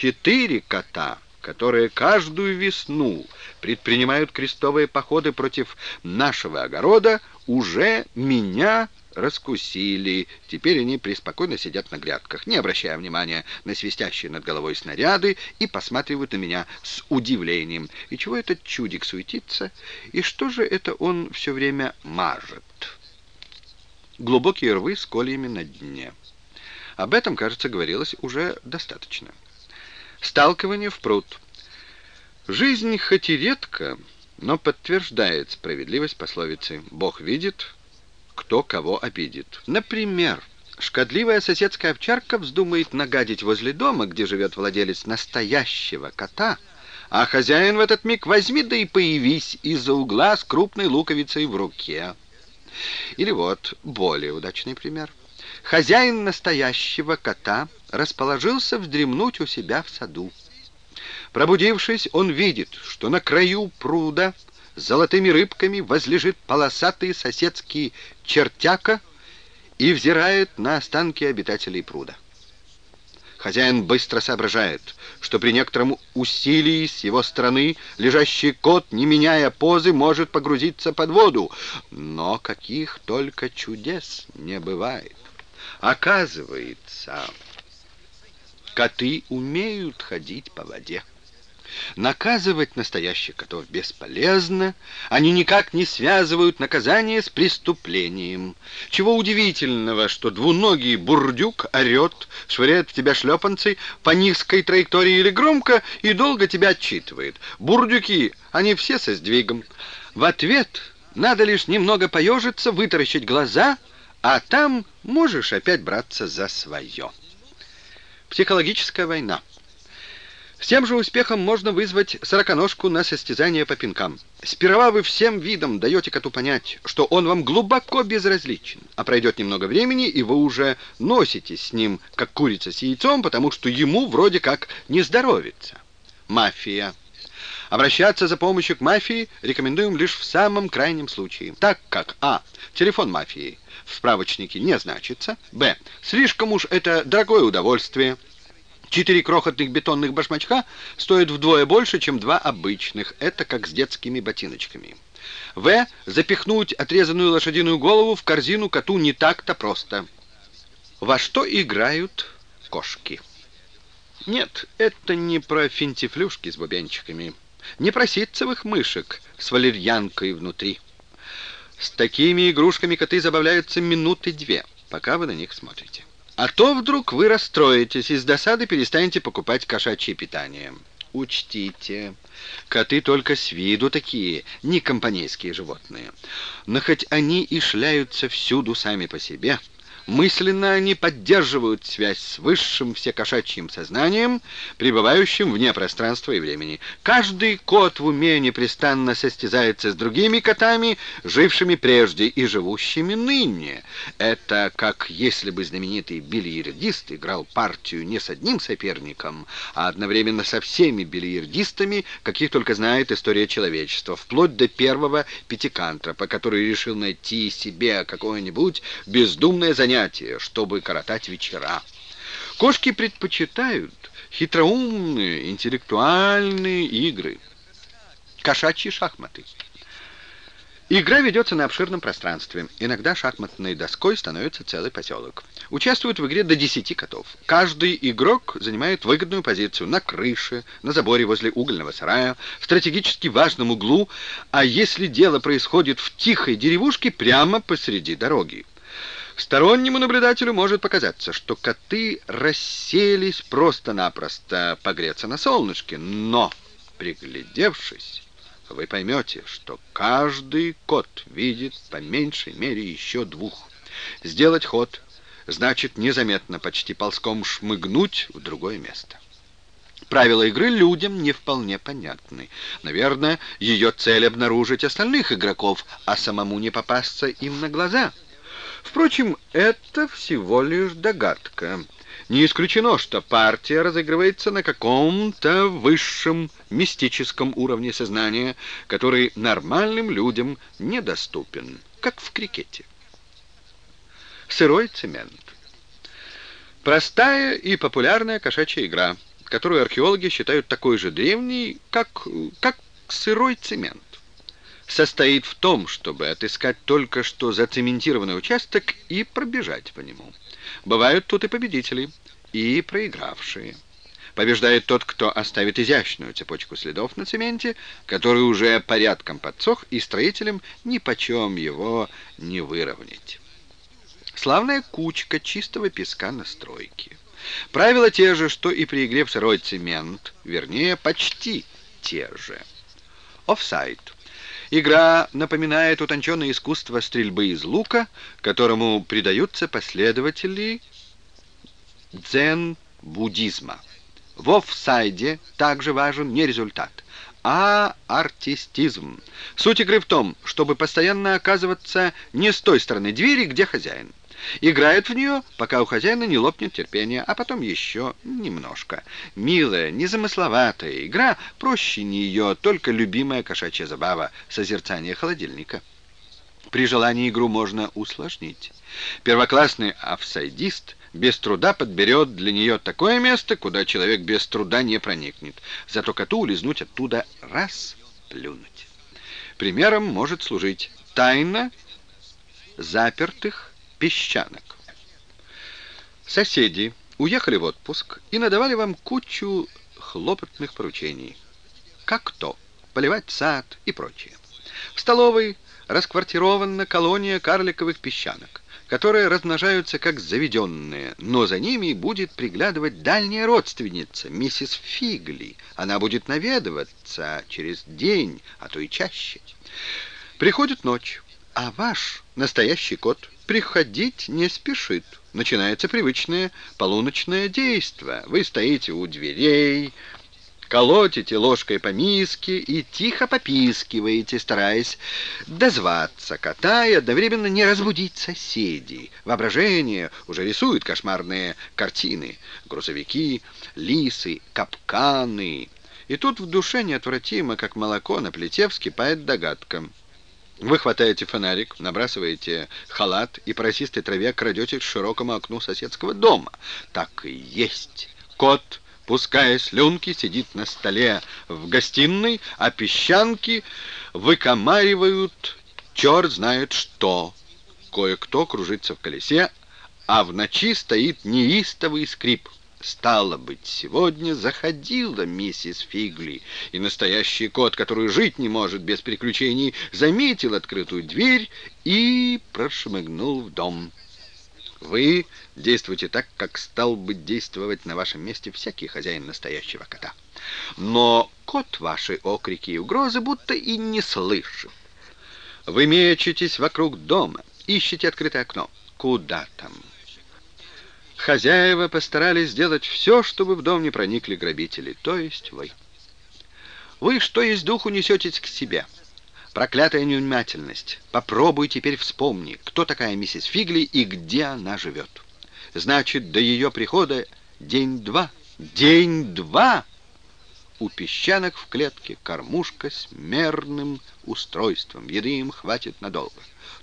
Четыре кота, которые каждую весну предпринимают крестовые походы против нашего огорода, уже меня раскусили. Теперь они преспокойно сидят на грядках, не обращая внимания на свистящие над головой снаряды и посматривают на меня с удивлением. И чего этот чудик суетится? И что же это он все время мажет? Глубокие рвы с кольями на дне. Об этом, кажется, говорилось уже достаточно. Сталкивание в пруд. Жизнь хоть и редко, но подтверждает справедливость пословицы «Бог видит, кто кого обидит». Например, шкодливая соседская овчарка вздумает нагадить возле дома, где живет владелец настоящего кота, а хозяин в этот миг возьми да и появись из-за угла с крупной луковицей в руке. Или вот более удачный пример. Хозяин настоящего кота расположился вздремнуть у себя в саду. Пробудившись, он видит, что на краю пруда золотыми рыбками возлежит полосатый соседский чертяка и взирает на останки обитателей пруда. Хозяин быстро соображает, что при некотором усилии с его стороны лежащий кот, не меняя позы, может погрузиться под воду. Но каких только чудес не бывает. Оказывается, коты умеют ходить по воде. Наказывать настоящих котов бесполезно, они никак не связывают наказание с преступлением. Чего удивительного, что двуногий бурдюк орет, швыряет в тебя шлепанцы по низкой траектории или громко и долго тебя отчитывает. Бурдюки, они все со сдвигом. В ответ надо лишь немного поежиться, вытаращить глаза, а там можешь опять браться за свое. Психологическая война. С тем же успехом можно вызвать сороконожку на состязание по пинкам. Сперва вы всем видом даете коту понять, что он вам глубоко безразличен, а пройдет немного времени, и вы уже носитесь с ним, как курица с яйцом, потому что ему вроде как не здоровится. Мафия. Обращаться за помощью к мафии рекомендуем лишь в самом крайнем случае, так как а. Телефон мафии в справочнике не значится, б. Слишком уж это дорогое удовольствие, Четыре крохотных бетонных башмачка стоят вдвое больше, чем два обычных. Это как с детскими ботиночками. В. Запихнуть отрезанную лошадиную голову в корзину коту не так-то просто. Во что играют кошки? Нет, это не про финтифлюшки с бубенчиками, не про ситцевых мышек с валерьянкой внутри. С такими игрушками коты забавляются минуты две, пока вы на них смотрите. А то вдруг вы расстроитесь и с досады перестанете покупать кошачье питание. Учтите, коты только с виду такие, не компанейские животные. Но хоть они и шляются всюду сами по себе, Мысленно они поддерживают связь с высшим всекошачьим сознанием, пребывающим вне пространства и времени. Каждый кот в уме непрестанно состязается с другими котами, жившими прежде и живущими ныне. Это как если бы знаменитый бильярдист играл партию не с одним соперником, а одновременно со всеми бильярдистами, каких только знает история человечества, вплоть до первого пятикантропа, который решил найти себе какое-нибудь бездумное занятие, занятия, чтобы коротать вечера. Кошки предпочитают хитроумные, интеллектуальные игры. Кошачьи шахматы. Игра ведется на обширном пространстве. Иногда шахматной доской становится целый поселок. Участвуют в игре до 10 котов. Каждый игрок занимает выгодную позицию на крыше, на заборе возле угольного сарая, в стратегически важном углу, а если дело происходит в тихой деревушке, прямо посреди дороги. Стороннему наблюдателю может показаться, что коты расселись просто-напросто погреться на солнышке, но, приглядевшись, вы поймете, что каждый кот видит по меньшей мере еще двух. Сделать ход значит незаметно, почти ползком шмыгнуть в другое место. Правила игры людям не вполне понятны. Наверное, ее цель обнаружить остальных игроков, а самому не попасться им на глаза — Впрочем, это всего лишь догадка. Не исключено, что партия разыгрывается на каком-то высшем мистическом уровне сознания, который нормальным людям недоступен, как в крикете. Сырой цемент. Простая и популярная кошачья игра. которую археологи считают такой же древней, как, как сырой цемент. Состоит в том, чтобы отыскать только что зацементированный участок и пробежать по нему. Бывают тут и победители, и проигравшие. Побеждает тот, кто оставит изящную цепочку следов на цементе, который уже порядком подсох, и строителям нипочем его не выровнять. Славная кучка чистого песка на стройке. Правила те же, что и при игре в сырой цемент, вернее, почти те же. Офсайд. Игра напоминает утонченное искусство стрельбы из лука, которому придаются последователи дзен-буддизма. В офсайде также важен не результат, а артистизм. Суть игры в том, чтобы постоянно оказываться не с той стороны двери, где хозяин. Играют в нее, пока у хозяина не лопнет терпение, а потом еще немножко. Милая, незамысловатая игра, проще нее только любимая кошачья забава — созерцание холодильника. При желании игру можно усложнить. Первоклассный офсайдист без труда подберет для нее такое место, куда человек без труда не проникнет. Зато коту улизнуть оттуда раз плюнуть. Примером может служить тайна запертых песчанок. Соседи уехали в отпуск и надавали вам кучу хлопотных поручений. Как то, поливать сад и прочее. В столовой расквартирована колония карликовых песчанок, которые размножаются как заведенные, но за ними будет приглядывать дальняя родственница, миссис Фигли. Она будет наведываться через день, а то и чаще. Приходит ночь, а ваш настоящий кот приходить не спешит. Начинается привычное полуночное действо. Вы стоите у дверей, колотите ложкой по миске и тихо попискиваете, стараясь дозваться кота и одновременно не разбудить соседей. Воображение уже рисует кошмарные картины. Грузовики, лисы, капканы. И тут в душе неотвратимо, как молоко на плите, вскипает догадка — вы хватаете фонарик, набрасываете халат и по траве крадете к широкому окну соседского дома. Так и есть. Кот, пуская слюнки, сидит на столе в гостиной, а песчанки выкомаривают черт знает что. Кое-кто кружится в колесе, а в ночи стоит неистовый скрип — Стало быть, сегодня заходила миссис Фигли, и настоящий кот, который жить не может без приключений, заметил открытую дверь и прошмыгнул в дом. Вы действуете так, как стал бы действовать на вашем месте всякий хозяин настоящего кота. Но кот ваши окрики и угрозы будто и не слышит. Вы мечетесь вокруг дома, ищете открытое окно. Куда там? Хозяева постарались сделать все, чтобы в дом не проникли грабители, то есть вы. Вы, что есть духу, несетесь к себе. Проклятая невнимательность. Попробуй теперь вспомни, кто такая миссис Фигли и где она живет. Значит, до ее прихода день-два. День-два! У песчанок в клетке кормушка с мерным устройством. Еды им хватит надолго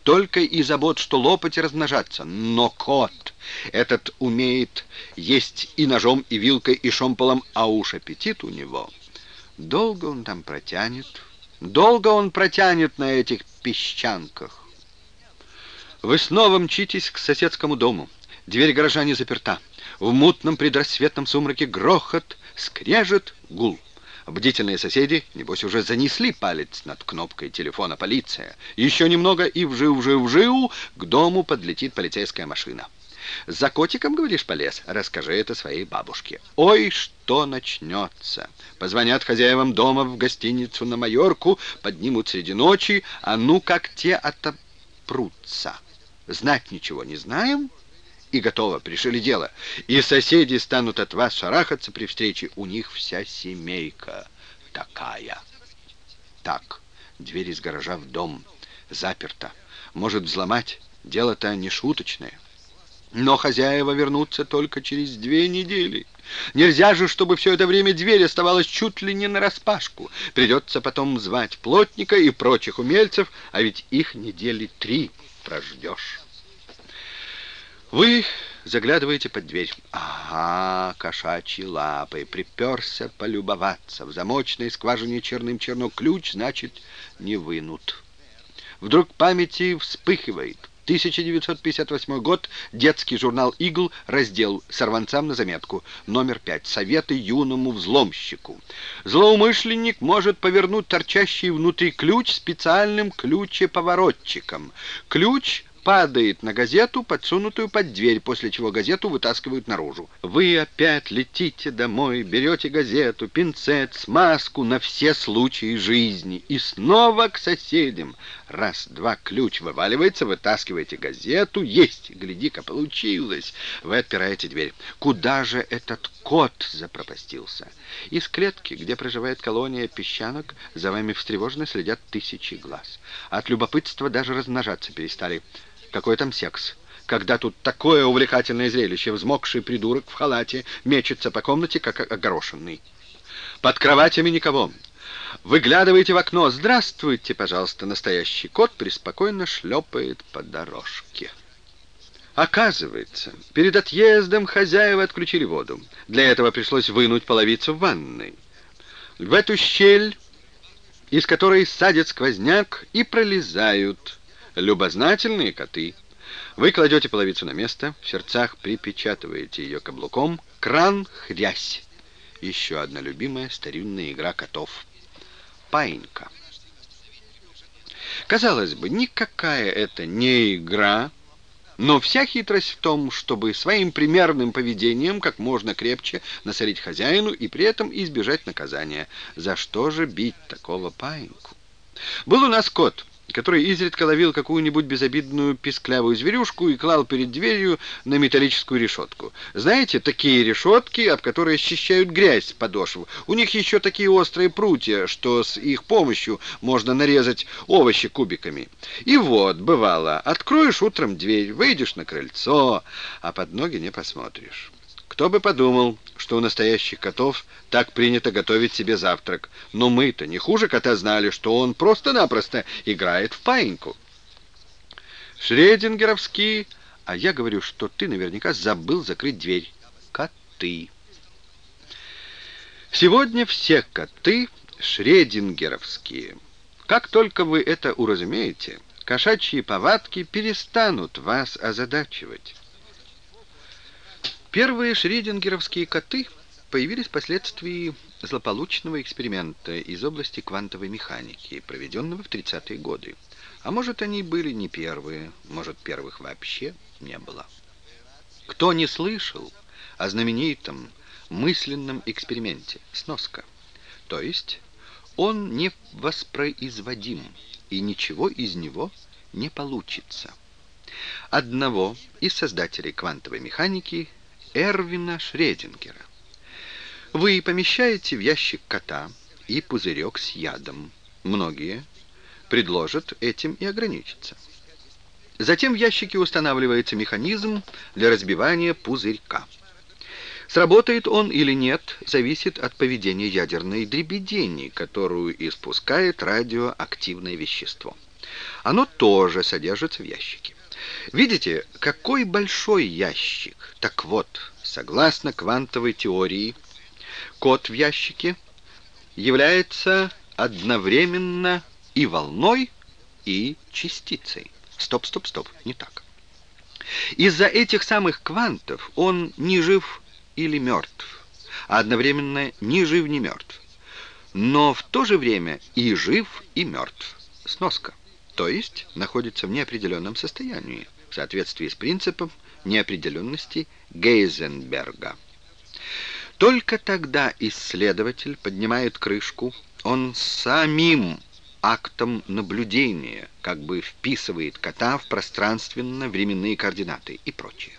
только и забот, что лопать и размножаться. Но кот этот умеет есть и ножом, и вилкой, и шомполом, а уж аппетит у него. Долго он там протянет, долго он протянет на этих песчанках. Вы снова мчитесь к соседскому дому. Дверь гаража не заперта. В мутном предрассветном сумраке грохот, скрежет, гул. Бдительные соседи, небось, уже занесли палец над кнопкой телефона полиция. Еще немного, и вжив-вжив-вжив к дому подлетит полицейская машина. «За котиком, говоришь, полез? Расскажи это своей бабушке». «Ой, что начнется!» Позвонят хозяевам дома в гостиницу на Майорку, поднимут среди ночи, а ну как те отопрутся. Знать ничего не знаем, и готово, пришили дело. И соседи станут от вас шарахаться при встрече. У них вся семейка такая. Так, дверь из гаража в дом заперта. Может взломать, дело-то не шуточное. Но хозяева вернутся только через две недели. Нельзя же, чтобы все это время дверь оставалась чуть ли не нараспашку. Придется потом звать плотника и прочих умельцев, а ведь их недели три прождешь. Вы Заглядываете под дверь. Ага, кошачьи лапы. Приперся полюбоваться. В замочной скважине черным черно ключ, значит, не вынут. Вдруг памяти вспыхивает. 1958 год. Детский журнал «Игл», раздел «Сорванцам на заметку». Номер 5. Советы юному взломщику. Злоумышленник может повернуть торчащий внутри ключ специальным ключеповоротчиком. Ключ падает на газету, подсунутую под дверь, после чего газету вытаскивают наружу. Вы опять летите домой, берете газету, пинцет, смазку на все случаи жизни и снова к соседям. Раз, два, ключ вываливается, вытаскиваете газету, есть, гляди-ка, получилось. Вы отпираете дверь. Куда же этот кот запропастился? Из клетки, где проживает колония песчанок, за вами встревоженно следят тысячи глаз. От любопытства даже размножаться перестали. Какой там секс? Когда тут такое увлекательное зрелище, взмокший придурок в халате мечется по комнате, как огорошенный. Под кроватями никого. Выглядываете в окно. «Здравствуйте, пожалуйста!» Настоящий кот преспокойно шлепает по дорожке. Оказывается, перед отъездом хозяева отключили воду. Для этого пришлось вынуть половицу в ванной. В эту щель, из которой садят сквозняк, и пролезают любознательные коты. Вы кладете половицу на место, в сердцах припечатываете ее каблуком, кран — хрясь. Еще одна любимая старинная игра котов. Паинька. Казалось бы, никакая это не игра, но вся хитрость в том, чтобы своим примерным поведением как можно крепче насолить хозяину и при этом избежать наказания. За что же бить такого паиньку? Был у нас кот — который изредка ловил какую-нибудь безобидную писклявую зверюшку и клал перед дверью на металлическую решетку. Знаете, такие решетки, об которые очищают грязь с подошв. У них еще такие острые прутья, что с их помощью можно нарезать овощи кубиками. И вот, бывало, откроешь утром дверь, выйдешь на крыльцо, а под ноги не посмотришь. Кто бы подумал, что у настоящих котов так принято готовить себе завтрак. Но мы-то не хуже кота знали, что он просто-напросто играет в паиньку. Шредингеровский, а я говорю, что ты наверняка забыл закрыть дверь. Коты. Сегодня все коты шредингеровские. Как только вы это уразумеете, кошачьи повадки перестанут вас озадачивать. Первые шридингеровские коты появились впоследствии злополучного эксперимента из области квантовой механики, проведенного в 30-е годы. А может, они были не первые, может, первых вообще не было. Кто не слышал о знаменитом мысленном эксперименте «Сноска», то есть он не воспроизводим, и ничего из него не получится. Одного из создателей квантовой механики Эрвина Шредингера. Вы помещаете в ящик кота и пузырек с ядом. Многие предложат этим и ограничиться. Затем в ящике устанавливается механизм для разбивания пузырька. Сработает он или нет, зависит от поведения ядерной дребедени, которую испускает радиоактивное вещество. Оно тоже содержится в ящике. Видите, какой большой ящик? Так вот, согласно квантовой теории, код в ящике является одновременно и волной, и частицей. Стоп, стоп, стоп, не так. Из-за этих самых квантов он не жив или мертв, а одновременно ни жив, ни мертв. Но в то же время и жив, и мертв. Сноска. То есть находится в неопределенном состоянии в соответствии с принципом неопределенности Гейзенберга. Только тогда исследователь поднимает крышку, он самим актом наблюдения как бы вписывает кота в пространственно-временные координаты и прочее.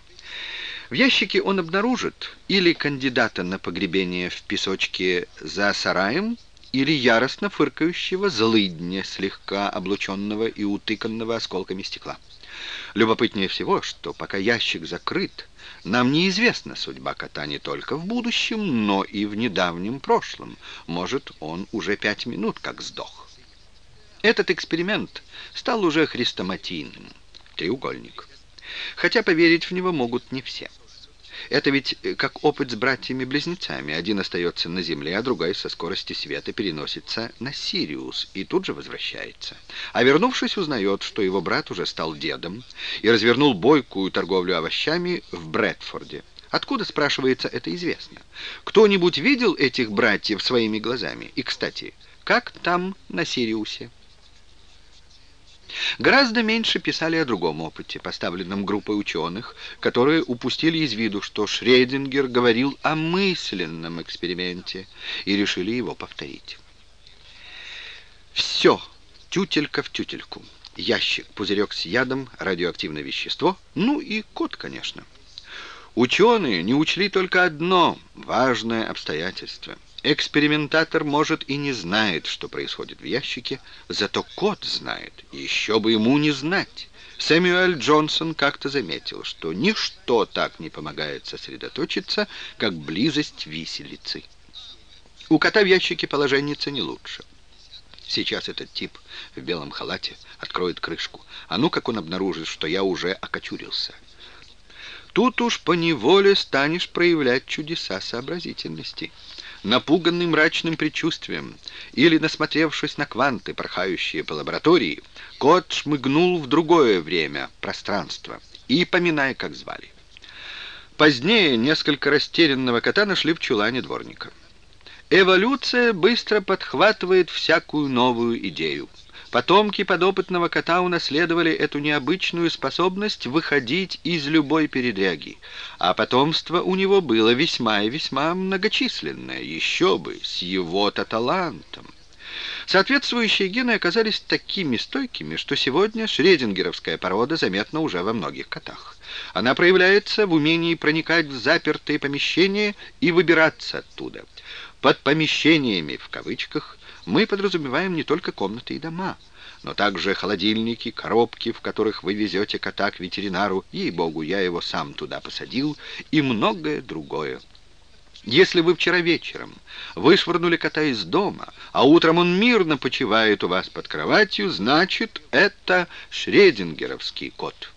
В ящике он обнаружит или кандидата на погребение в песочке за сараем, или яростно фыркающего злыдня, слегка облученного и утыканного осколками стекла. Любопытнее всего, что пока ящик закрыт, нам неизвестна судьба кота не только в будущем, но и в недавнем прошлом. Может, он уже пять минут как сдох. Этот эксперимент стал уже хрестоматийным. Треугольник. Хотя поверить в него могут не все. Это ведь э, как опыт с братьями-близнецами. Один остается на Земле, а другой со скорости света переносится на Сириус и тут же возвращается. А вернувшись, узнает, что его брат уже стал дедом и развернул бойкую торговлю овощами в Брэдфорде. Откуда, спрашивается, это известно? Кто-нибудь видел этих братьев своими глазами? И, кстати, как там на Сириусе? Гораздо меньше писали о другом опыте, поставленном группой ученых, которые упустили из виду, что Шрейдингер говорил о мысленном эксперименте и решили его повторить. Все, тютелька в тютельку. Ящик, пузырек с ядом, радиоактивное вещество, ну и кот, конечно. Ученые не учли только одно важное обстоятельство – Экспериментатор, может, и не знает, что происходит в ящике, зато кот знает, еще бы ему не знать. Сэмюэль Джонсон как-то заметил, что ничто так не помогает сосредоточиться, как близость виселицы. У кота в ящике положенница не лучше. Сейчас этот тип в белом халате откроет крышку. А ну, как он обнаружит, что я уже окочурился. Тут уж поневоле станешь проявлять чудеса сообразительности напуганный мрачным предчувствием или насмотревшись на кванты, порхающие по лаборатории, кот шмыгнул в другое время, пространство, и поминая, как звали. Позднее несколько растерянного кота нашли в чулане дворника. Эволюция быстро подхватывает всякую новую идею. Потомки подопытного кота унаследовали эту необычную способность выходить из любой передряги, а потомство у него было весьма и весьма многочисленное, еще бы, с его-то талантом. Соответствующие гены оказались такими стойкими, что сегодня шредингеровская порода заметна уже во многих котах. Она проявляется в умении проникать в запертые помещения и выбираться оттуда. Под помещениями, в кавычках, мы подразумеваем не только комнаты и дома, но также холодильники, коробки, в которых вы везете кота к ветеринару, ей-богу, я его сам туда посадил, и многое другое. Если вы вчера вечером вышвырнули кота из дома, а утром он мирно почивает у вас под кроватью, значит, это шредингеровский кот.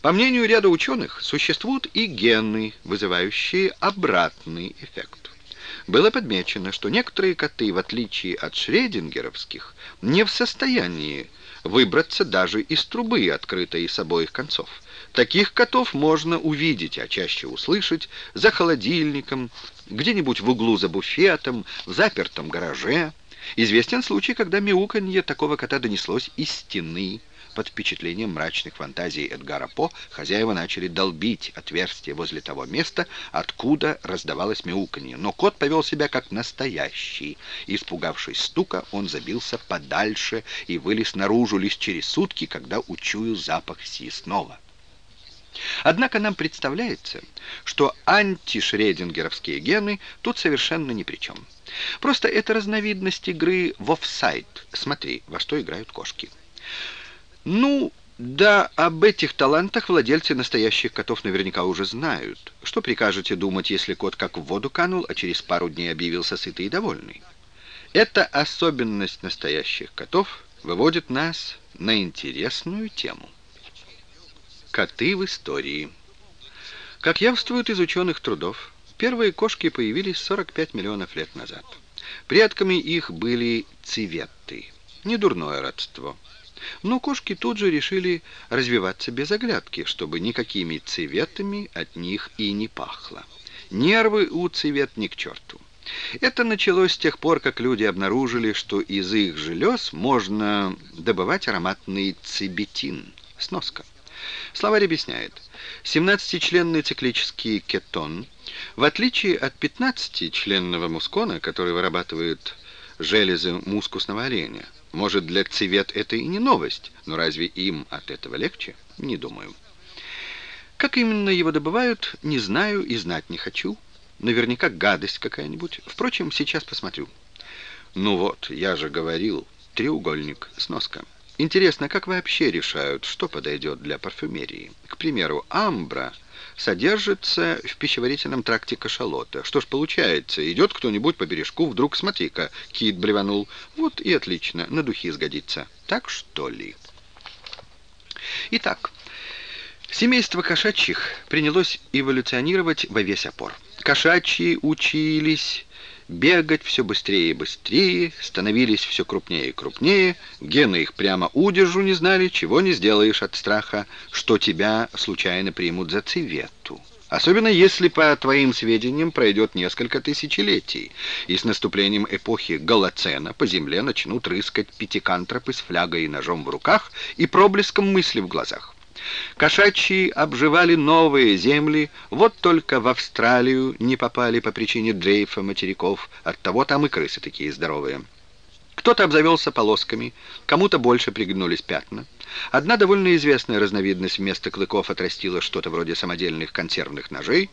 По мнению ряда ученых, существуют и гены, вызывающие обратный эффект было подмечено, что некоторые коты, в отличие от шредингеровских, не в состоянии выбраться даже из трубы, открытой с обоих концов. Таких котов можно увидеть, а чаще услышать, за холодильником, где-нибудь в углу за буфетом, в запертом гараже. Известен случай, когда мяуканье такого кота донеслось из стены, под впечатлением мрачных фантазий Эдгара По хозяева начали долбить отверстие возле того места, откуда раздавалось мяуканье. Но кот повел себя как настоящий. Испугавшись стука, он забился подальше и вылез наружу лишь через сутки, когда учуял запах съестного. Однако нам представляется, что антишредингеровские гены тут совершенно ни при чем. Просто это разновидность игры в офсайд. Смотри, во что играют кошки. Ну, да, об этих талантах владельцы настоящих котов наверняка уже знают. Что прикажете думать, если кот как в воду канул, а через пару дней объявился сытый и довольный? Эта особенность настоящих котов выводит нас на интересную тему. Коты в истории. Как явствуют из ученых трудов, первые кошки появились 45 миллионов лет назад. Предками их были цветы. Недурное родство. Но кошки тут же решили развиваться без оглядки, чтобы никакими цветами от них и не пахло. Нервы у цвет ни к черту. Это началось с тех пор, как люди обнаружили, что из их желез можно добывать ароматный цибетин. Сноска. Словарь объясняет. 17-членный циклический кетон, в отличие от 15-членного мускона, который вырабатывает железы мускусного оленя, может, для цвет это и не новость, но разве им от этого легче? Не думаю. Как именно его добывают, не знаю и знать не хочу. Наверняка гадость какая-нибудь. Впрочем, сейчас посмотрю. Ну вот, я же говорил, треугольник, сноска. Интересно, как вообще решают, что подойдет для парфюмерии? К примеру, амбра — содержится в пищеварительном тракте кашалота. Что ж получается, идет кто-нибудь по бережку, вдруг, смотри-ка, кит блеванул. Вот и отлично, на духи сгодится. Так что ли? Итак, Семейство кошачьих принялось эволюционировать во весь опор. Кошачьи учились бегать все быстрее и быстрее, становились все крупнее и крупнее, гены их прямо удержу не знали, чего не сделаешь от страха, что тебя случайно примут за цвету. Особенно если, по твоим сведениям, пройдет несколько тысячелетий, и с наступлением эпохи Голоцена по земле начнут рыскать пятикантропы с флягой и ножом в руках и проблеском мысли в глазах. Кошачьи обживали новые земли, вот только в Австралию не попали по причине дрейфа материков, оттого там и крысы такие здоровые. Кто-то обзавелся полосками, кому-то больше пригнулись пятна. Одна довольно известная разновидность вместо клыков отрастила что-то вроде самодельных консервных ножей,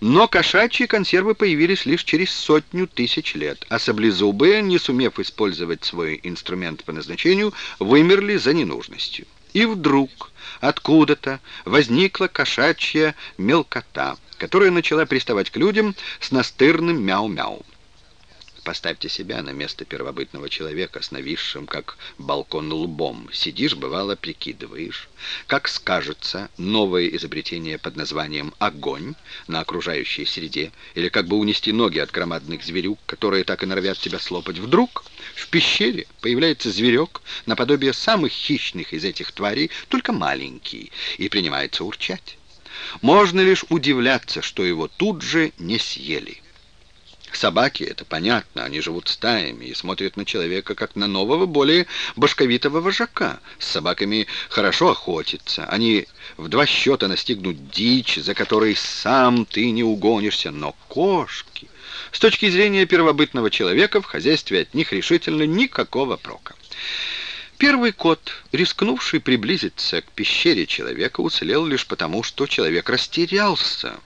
но кошачьи консервы появились лишь через сотню тысяч лет, а саблезубые, не сумев использовать свой инструмент по назначению, вымерли за ненужностью. И вдруг откуда-то возникла кошачья мелкота, которая начала приставать к людям с настырным мяу-мяу. Поставьте себя на место первобытного человека с нависшим, как балкон, лбом. Сидишь, бывало, прикидываешь, как скажется новое изобретение под названием «огонь» на окружающей среде, или как бы унести ноги от громадных зверюк, которые так и норовят тебя слопать. Вдруг в пещере появляется зверек, наподобие самых хищных из этих тварей, только маленький, и принимается урчать. Можно лишь удивляться, что его тут же не съели. Собаки, это понятно, они живут стаями и смотрят на человека, как на нового, более башковитого вожака. С собаками хорошо охотиться, они в два счета настигнут дичь, за которой сам ты не угонишься, но кошки... С точки зрения первобытного человека в хозяйстве от них решительно никакого прока. Первый кот, рискнувший приблизиться к пещере человека, уцелел лишь потому, что человек растерялся.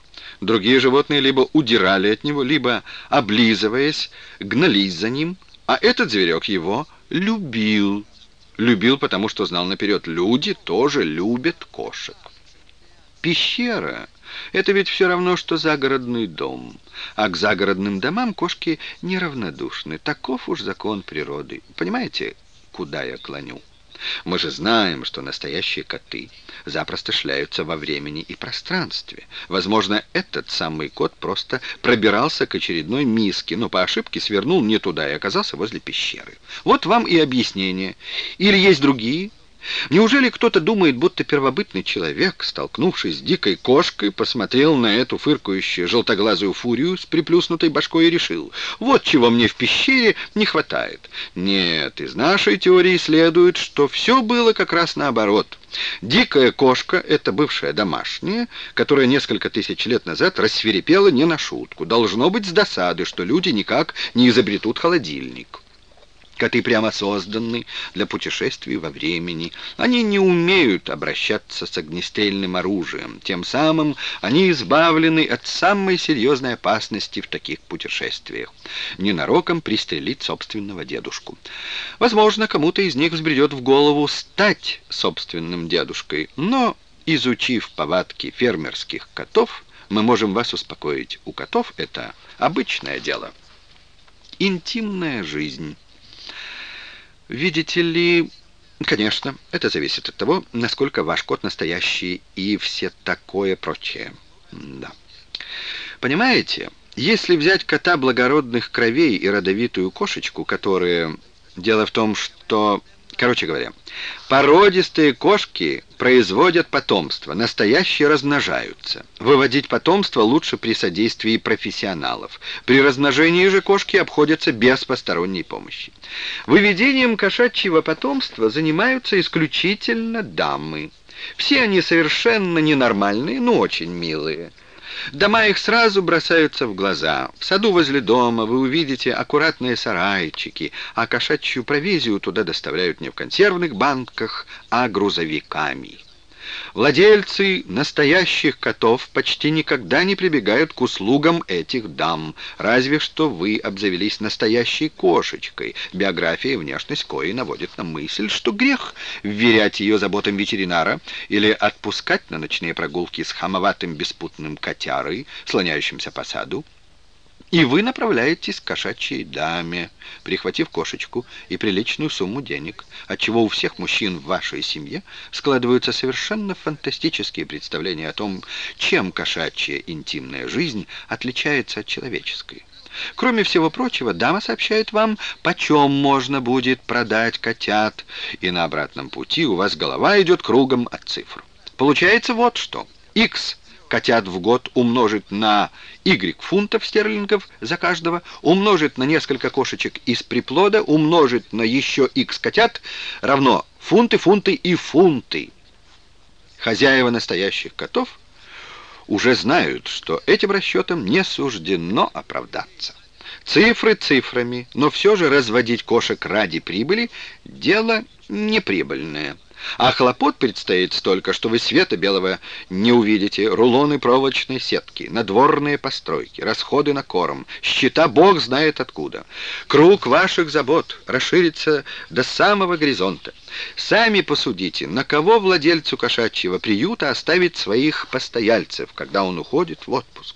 Другие животные либо удирали от него, либо, облизываясь, гнались за ним, а этот зверек его любил. Любил, потому что знал наперед, люди тоже любят кошек. Пещера — это ведь все равно, что загородный дом. А к загородным домам кошки неравнодушны. Таков уж закон природы. Понимаете, куда я клоню? Мы же знаем, что настоящие коты запросто шляются во времени и пространстве. Возможно, этот самый кот просто пробирался к очередной миске, но по ошибке свернул не туда и оказался возле пещеры. Вот вам и объяснение. Или есть другие? Неужели кто-то думает, будто первобытный человек, столкнувшись с дикой кошкой, посмотрел на эту фыркающую желтоглазую фурию с приплюснутой башкой и решил, вот чего мне в пещере не хватает? Нет, из нашей теории следует, что все было как раз наоборот. Дикая кошка — это бывшая домашняя, которая несколько тысяч лет назад рассверепела не на шутку. Должно быть с досады, что люди никак не изобретут холодильник. Коты прямо созданы для путешествий во времени. Они не умеют обращаться с огнестрельным оружием. Тем самым они избавлены от самой серьезной опасности в таких путешествиях. Ненароком пристрелить собственного дедушку. Возможно, кому-то из них взбредет в голову стать собственным дедушкой, но, изучив повадки фермерских котов, мы можем вас успокоить. У котов это обычное дело. Интимная жизнь. Видите ли... Конечно, это зависит от того, насколько ваш кот настоящий и все такое прочее. Да. Понимаете, если взять кота благородных кровей и родовитую кошечку, которые... Дело в том, что Короче говоря, породистые кошки производят потомство, настоящие размножаются. Выводить потомство лучше при содействии профессионалов. При размножении же кошки обходятся без посторонней помощи. Выведением кошачьего потомства занимаются исключительно дамы. Все они совершенно ненормальные, но очень милые. Дома их сразу бросаются в глаза. В саду возле дома вы увидите аккуратные сарайчики, а кошачью провизию туда доставляют не в консервных банках, а грузовиками. Владельцы настоящих котов почти никогда не прибегают к услугам этих дам, разве что вы обзавелись настоящей кошечкой. Биография и внешность кои наводит на мысль, что грех вверять ее заботам ветеринара или отпускать на ночные прогулки с хамоватым беспутным котярой, слоняющимся по саду. И вы направляетесь к кошачьей даме, прихватив кошечку и приличную сумму денег, отчего у всех мужчин в вашей семье складываются совершенно фантастические представления о том, чем кошачья интимная жизнь отличается от человеческой. Кроме всего прочего, дама сообщает вам, почем можно будет продать котят, и на обратном пути у вас голова идет кругом от цифр. Получается вот что. X котят в год умножить на y фунтов стерлингов за каждого, умножить на несколько кошечек из приплода, умножить на еще x котят, равно фунты, фунты и фунты. Хозяева настоящих котов уже знают, что этим расчетам не суждено оправдаться. Цифры цифрами, но все же разводить кошек ради прибыли – дело неприбыльное. А хлопот предстоит столько, что вы света белого не увидите. Рулоны проволочной сетки, надворные постройки, расходы на корм, счета бог знает откуда. Круг ваших забот расширится до самого горизонта. Сами посудите, на кого владельцу кошачьего приюта оставить своих постояльцев, когда он уходит в отпуск.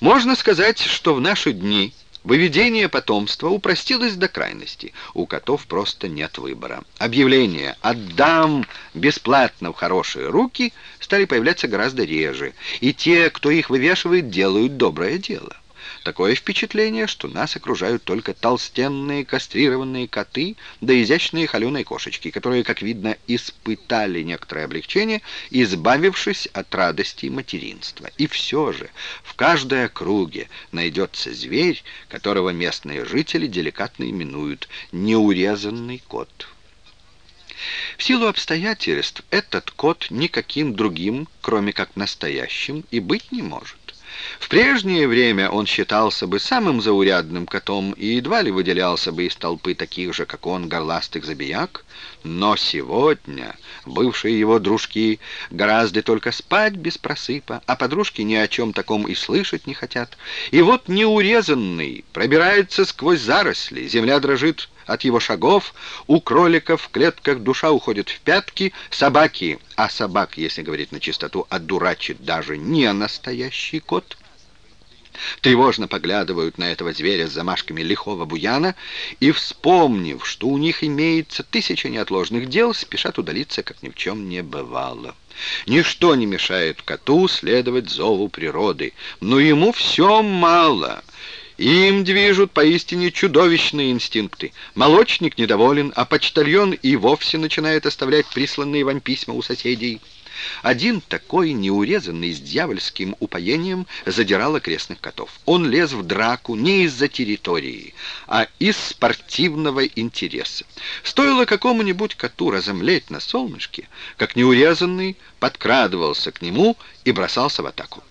Можно сказать, что в наши дни Выведение потомства упростилось до крайности. У котов просто нет выбора. Объявления «отдам бесплатно в хорошие руки» стали появляться гораздо реже, и те, кто их вывешивает, делают доброе дело. Такое впечатление, что нас окружают только толстенные кастрированные коты да изящные холеные кошечки, которые, как видно, испытали некоторое облегчение, избавившись от радости материнства. И все же в каждой округе найдется зверь, которого местные жители деликатно именуют «неурезанный кот». В силу обстоятельств этот кот никаким другим, кроме как настоящим, и быть не может. В прежнее время он считался бы самым заурядным котом и едва ли выделялся бы из толпы таких же, как он, горластых забияк, но сегодня бывшие его дружки гораздо только спать без просыпа, а подружки ни о чем таком и слышать не хотят. И вот неурезанный пробирается сквозь заросли, земля дрожит от его шагов, у кроликов в клетках душа уходит в пятки, собаки, а собак, если говорить на чистоту, отдурачит даже не настоящий кот, тревожно поглядывают на этого зверя с замашками лихого буяна и, вспомнив, что у них имеется тысяча неотложных дел, спешат удалиться, как ни в чем не бывало. Ничто не мешает коту следовать зову природы, но ему все мало — им движут поистине чудовищные инстинкты. Молочник недоволен, а почтальон и вовсе начинает оставлять присланные вам письма у соседей. Один такой, неурезанный, с дьявольским упоением, задирал окрестных котов. Он лез в драку не из-за территории, а из спортивного интереса. Стоило какому-нибудь коту разомлеть на солнышке, как неурезанный подкрадывался к нему и бросался в атаку.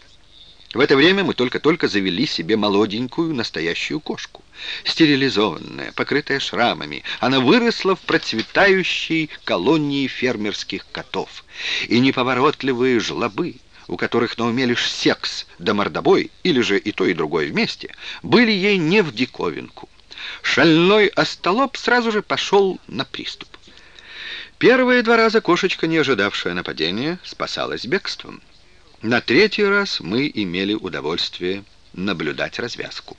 В это время мы только-только завели себе молоденькую настоящую кошку. Стерилизованная, покрытая шрамами, она выросла в процветающей колонии фермерских котов. И неповоротливые жлобы, у которых на уме лишь секс да мордобой, или же и то, и другое вместе, были ей не в диковинку. Шальной остолоп сразу же пошел на приступ. Первые два раза кошечка, не ожидавшая нападения, спасалась бегством. На третий раз мы имели удовольствие наблюдать развязку.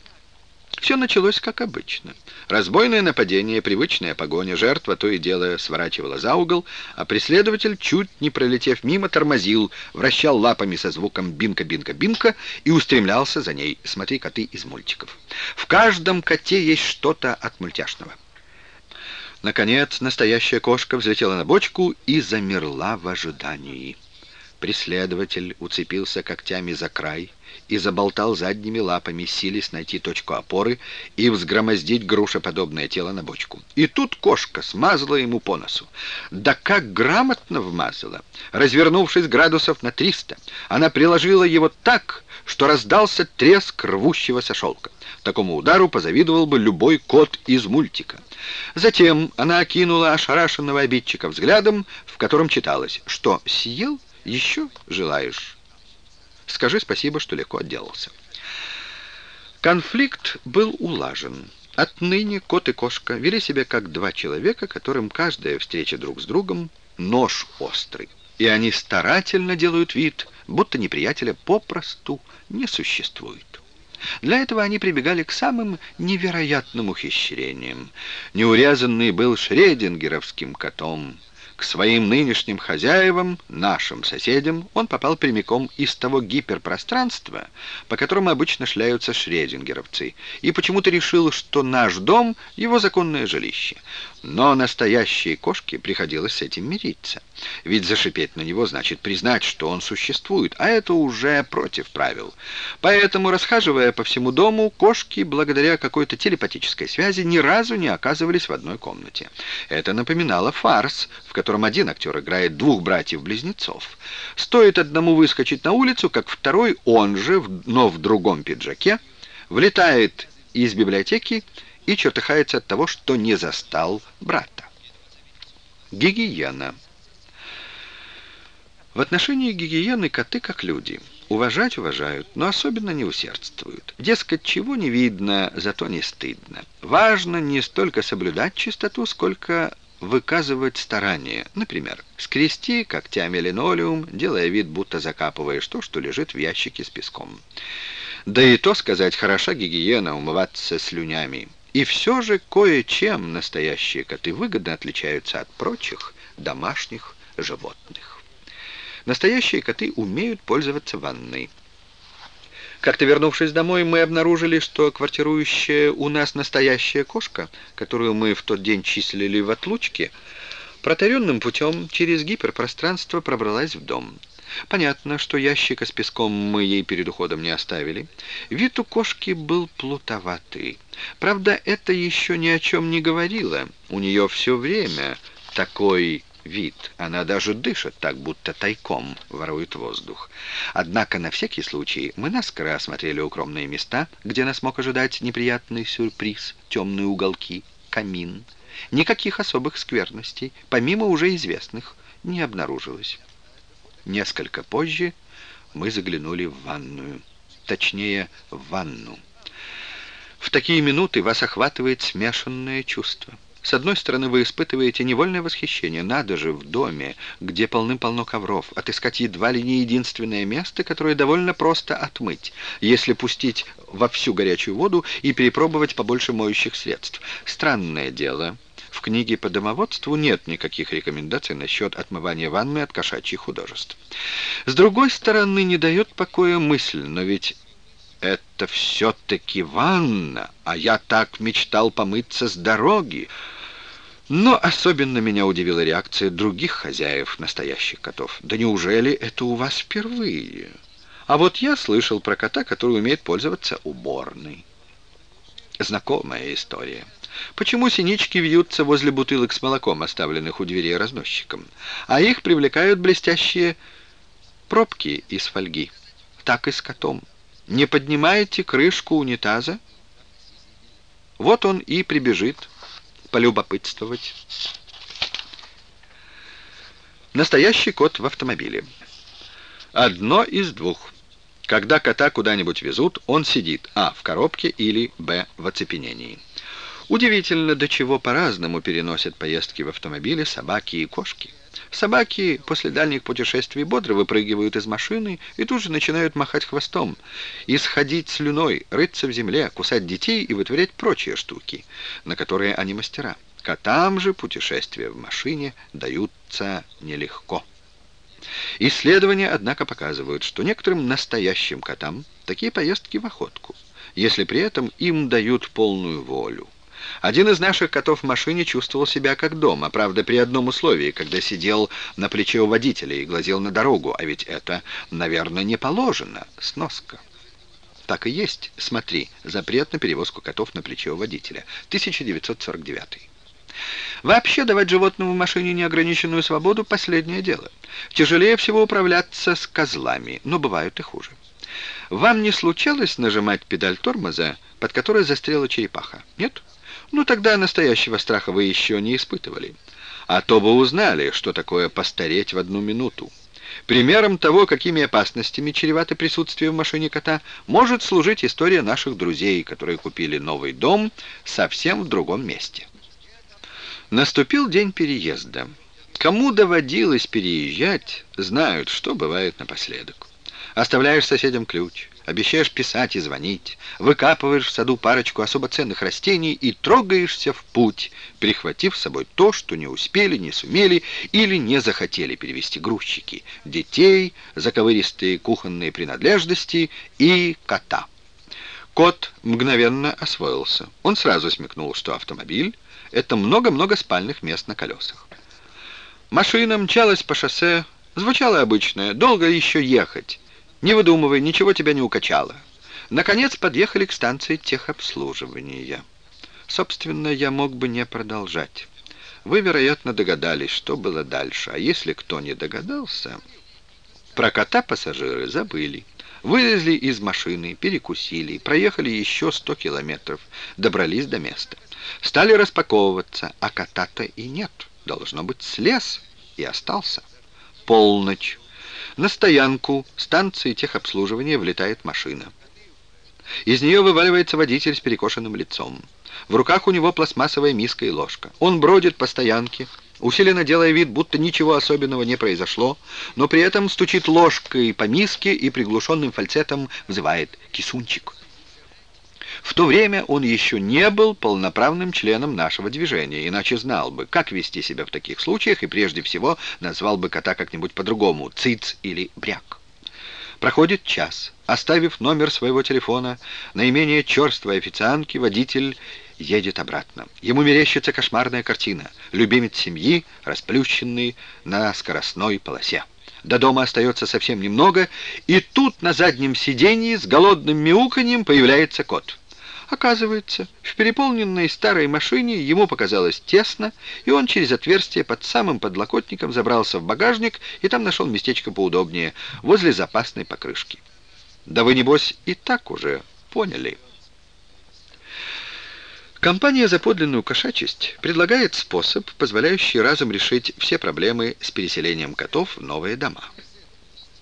Все началось как обычно. Разбойное нападение, привычная погоня, жертва то и дело сворачивала за угол, а преследователь, чуть не пролетев мимо, тормозил, вращал лапами со звуком «бинка-бинка-бинка» и устремлялся за ней. Смотри коты из мультиков. В каждом коте есть что-то от мультяшного. Наконец, настоящая кошка взлетела на бочку и замерла в ожидании. Преследователь уцепился когтями за край и заболтал задними лапами, силясь найти точку опоры и взгромоздить грушеподобное тело на бочку. И тут кошка смазала ему по носу. Да как грамотно вмазала! Развернувшись градусов на 300, она приложила его так, что раздался треск рвущегося шелка. Такому удару позавидовал бы любой кот из мультика. Затем она окинула ошарашенного обидчика взглядом, в котором читалось, что съел еще желаешь? Скажи спасибо, что легко отделался. Конфликт был улажен. Отныне кот и кошка вели себя как два человека, которым каждая встреча друг с другом — нож острый. И они старательно делают вид, будто неприятеля попросту не существует. Для этого они прибегали к самым невероятным ухищрениям. Неурезанный был шредингеровским котом. К своим нынешним хозяевам, нашим соседям, он попал прямиком из того гиперпространства, по которому обычно шляются шредингеровцы, и почему-то решил, что наш дом — его законное жилище. Но настоящей кошке приходилось с этим мириться. Ведь зашипеть на него значит признать, что он существует, а это уже против правил. Поэтому, расхаживая по всему дому, кошки, благодаря какой-то телепатической связи, ни разу не оказывались в одной комнате. Это напоминало фарс, в котором один актер играет двух братьев-близнецов. Стоит одному выскочить на улицу, как второй, он же, но в другом пиджаке, влетает из библиотеки и чертыхается от того, что не застал брата. Гигиена. В отношении гигиены коты как люди. Уважать уважают, но особенно не усердствуют. Дескать, чего не видно, зато не стыдно. Важно не столько соблюдать чистоту, сколько выказывать старание. Например, скрести когтями линолеум, делая вид, будто закапываешь то, что лежит в ящике с песком. Да и то сказать, хороша гигиена, умываться слюнями. И все же кое-чем настоящие коты выгодно отличаются от прочих домашних животных. Настоящие коты умеют пользоваться ванной. Как-то вернувшись домой, мы обнаружили, что квартирующая у нас настоящая кошка, которую мы в тот день числили в отлучке, протаренным путем через гиперпространство пробралась в дом. Понятно, что ящика с песком мы ей перед уходом не оставили. Вид у кошки был плутоватый. Правда, это еще ни о чем не говорило. У нее все время такой вид. Она даже дышит так, будто тайком ворует воздух. Однако на всякий случай мы наскоро осмотрели укромные места, где нас мог ожидать неприятный сюрприз, темные уголки, камин. Никаких особых скверностей, помимо уже известных, не обнаружилось. Несколько позже мы заглянули в ванную. Точнее, в ванну. В такие минуты вас охватывает смешанное чувство. С одной стороны, вы испытываете невольное восхищение. Надо же в доме, где полным-полно ковров, отыскать едва ли не единственное место, которое довольно просто отмыть, если пустить во всю горячую воду и перепробовать побольше моющих средств. Странное дело. В книге по домоводству нет никаких рекомендаций насчет отмывания ванны от кошачьих художеств. С другой стороны, не дает покоя мысль, но ведь это все-таки ванна, а я так мечтал помыться с дороги. Но особенно меня удивила реакция других хозяев настоящих котов. Да неужели это у вас впервые? А вот я слышал про кота, который умеет пользоваться уборной. Знакомая история. Почему синички вьются возле бутылок с молоком, оставленных у дверей разносчиком? А их привлекают блестящие пробки из фольги. Так и с котом. Не поднимаете крышку унитаза? Вот он и прибежит полюбопытствовать. Настоящий кот в автомобиле. Одно из двух. Когда кота куда-нибудь везут, он сидит а. в коробке или б. в оцепенении. Удивительно, до чего по-разному переносят поездки в автомобиле собаки и кошки. Собаки после дальних путешествий бодро выпрыгивают из машины и тут же начинают махать хвостом, исходить слюной, рыться в земле, кусать детей и вытворять прочие штуки, на которые они мастера. Котам же путешествия в машине даются нелегко. Исследования, однако, показывают, что некоторым настоящим котам такие поездки в охотку, если при этом им дают полную волю. Один из наших котов в машине чувствовал себя как дома, правда, при одном условии, когда сидел на плече у водителя и глазел на дорогу, а ведь это, наверное, не положено. Сноска. Так и есть. Смотри, запрет на перевозку котов на плече у водителя. 1949. Вообще давать животному в машине неограниченную свободу – последнее дело. Тяжелее всего управляться с козлами, но бывают и хуже. Вам не случалось нажимать педаль тормоза, под которой застряла черепаха? Нет? Ну, тогда настоящего страха вы еще не испытывали. А то бы узнали, что такое постареть в одну минуту. Примером того, какими опасностями чревато присутствие в машине кота, может служить история наших друзей, которые купили новый дом совсем в другом месте. Наступил день переезда. Кому доводилось переезжать, знают, что бывает напоследок. Оставляешь соседям ключ, обещаешь писать и звонить, выкапываешь в саду парочку особо ценных растений и трогаешься в путь, прихватив с собой то, что не успели, не сумели или не захотели перевести грузчики, детей, заковыристые кухонные принадлежности и кота. Кот мгновенно освоился. Он сразу смекнул, что автомобиль — это много-много спальных мест на колесах. Машина мчалась по шоссе, звучало обычное «долго еще ехать». Не выдумывай, ничего тебя не укачало. Наконец подъехали к станции техобслуживания. Собственно, я мог бы не продолжать. Вы, вероятно, догадались, что было дальше. А если кто не догадался... Про кота пассажиры забыли. Вылезли из машины, перекусили, проехали еще сто километров, добрались до места. Стали распаковываться, а кота-то и нет. Должно быть, слез и остался. Полночь. На стоянку станции техобслуживания влетает машина. Из нее вываливается водитель с перекошенным лицом. В руках у него пластмассовая миска и ложка. Он бродит по стоянке, усиленно делая вид, будто ничего особенного не произошло, но при этом стучит ложкой по миске и приглушенным фальцетом взывает «кисунчик». В то время он еще не был полноправным членом нашего движения, иначе знал бы, как вести себя в таких случаях и прежде всего назвал бы кота как-нибудь по-другому «циц» или «бряк». Проходит час. Оставив номер своего телефона, наименее черствой официантки, водитель едет обратно. Ему мерещится кошмарная картина. Любимец семьи, расплющенный на скоростной полосе. До дома остается совсем немного, и тут на заднем сиденье с голодным мяуканьем появляется кот. Оказывается, в переполненной старой машине ему показалось тесно, и он через отверстие под самым подлокотником забрался в багажник и там нашел местечко поудобнее, возле запасной покрышки. Да вы, небось, и так уже поняли. Компания за подлинную кошачесть предлагает способ, позволяющий разом решить все проблемы с переселением котов в новые дома.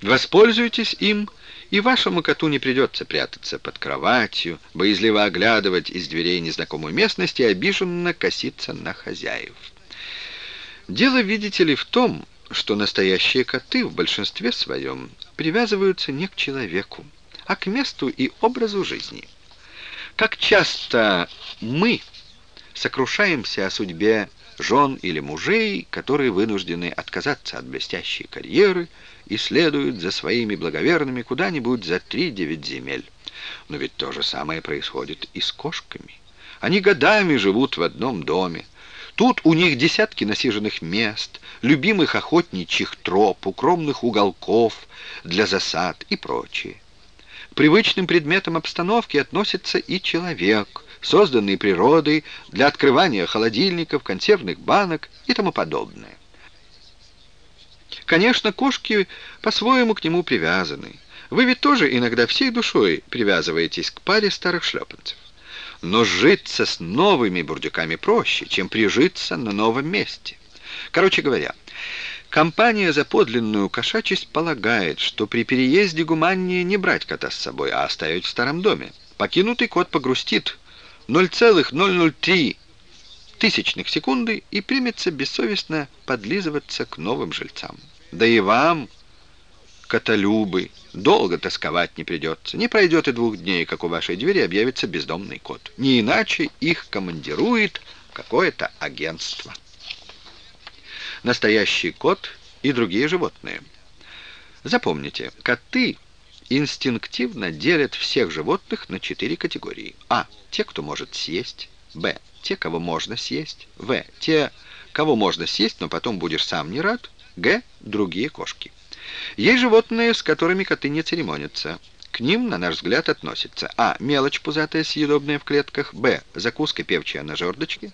Воспользуйтесь им и вашему коту не придется прятаться под кроватью, боязливо оглядывать из дверей незнакомую местность и обиженно коситься на хозяев. Дело, видите ли, в том, что настоящие коты в большинстве своем привязываются не к человеку, а к месту и образу жизни. Как часто мы сокрушаемся о судьбе жен или мужей, которые вынуждены отказаться от блестящей карьеры и следуют за своими благоверными куда-нибудь за три-девять земель. Но ведь то же самое происходит и с кошками. Они годами живут в одном доме. Тут у них десятки насиженных мест, любимых охотничьих троп, укромных уголков для засад и прочее. К привычным предметам обстановки относится и человек – созданный природой для открывания холодильников, консервных банок и тому подобное. Конечно, кошки по-своему к нему привязаны. Вы ведь тоже иногда всей душой привязываетесь к паре старых шлепанцев. Но житься с новыми бурдюками проще, чем прижиться на новом месте. Короче говоря, компания за подлинную кошачесть полагает, что при переезде гуманнее не брать кота с собой, а оставить в старом доме. Покинутый кот погрустит, 0,003 тысячных секунды и примется бессовестно подлизываться к новым жильцам. Да и вам, котолюбы, долго тосковать не придется. Не пройдет и двух дней, как у вашей двери объявится бездомный кот. Не иначе их командирует какое-то агентство. Настоящий кот и другие животные. Запомните, коты инстинктивно делят всех животных на четыре категории. А. Те, кто может съесть. Б. Те, кого можно съесть. В. Те, кого можно съесть, но потом будешь сам не рад. Г. Другие кошки. Есть животные, с которыми коты не церемонятся. К ним, на наш взгляд, относятся А. Мелочь пузатая, съедобная в клетках. Б. Закуска певчая на жердочке.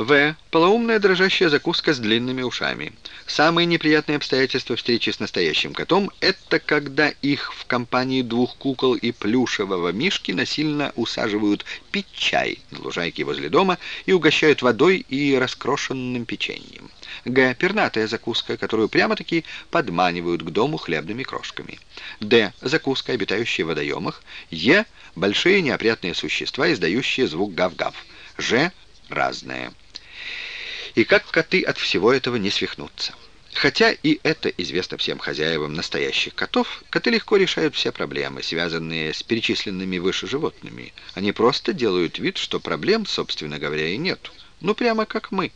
В. Полоумная дрожащая закуска с длинными ушами. Самые неприятные обстоятельства встречи с настоящим котом – это когда их в компании двух кукол и плюшевого мишки насильно усаживают пить чай на лужайке возле дома и угощают водой и раскрошенным печеньем. Г. Пернатая закуска, которую прямо-таки подманивают к дому хлебными крошками. Д. Закуска, обитающая в водоемах. Е. Большие неопрятные существа, издающие звук гав-гав. Ж. Разное. И как коты от всего этого не свихнутся? Хотя и это известно всем хозяевам настоящих котов, коты легко решают все проблемы, связанные с перечисленными выше животными. Они просто делают вид, что проблем, собственно говоря, и нет. Ну, прямо как мы.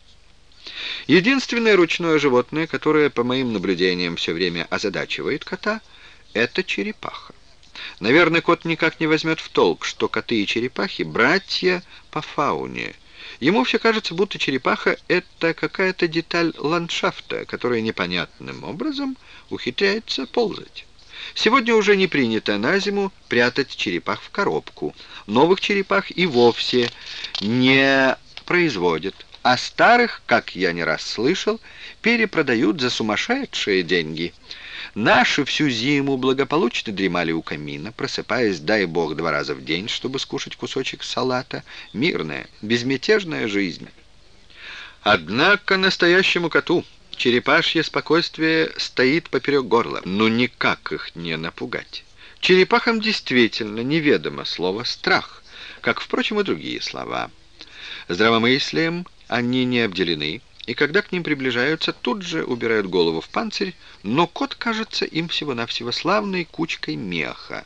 Единственное ручное животное, которое, по моим наблюдениям, все время озадачивает кота, это черепаха. Наверное, кот никак не возьмет в толк, что коты и черепахи — братья по фауне — Ему все кажется, будто черепаха — это какая-то деталь ландшафта, которая непонятным образом ухитряется ползать. Сегодня уже не принято на зиму прятать черепах в коробку. Новых черепах и вовсе не производят, а старых, как я не раз слышал, перепродают за сумасшедшие деньги — Наши всю зиму благополучно дремали у камина, просыпаясь, дай бог, два раза в день, чтобы скушать кусочек салата. Мирная, безмятежная жизнь. Однако настоящему коту черепашье спокойствие стоит поперек горла. Ну никак их не напугать. Черепахам действительно неведомо слово «страх», как, впрочем, и другие слова. Здравомыслием они не обделены, и когда к ним приближаются, тут же убирают голову в панцирь, но кот кажется им всего-навсего славной кучкой меха,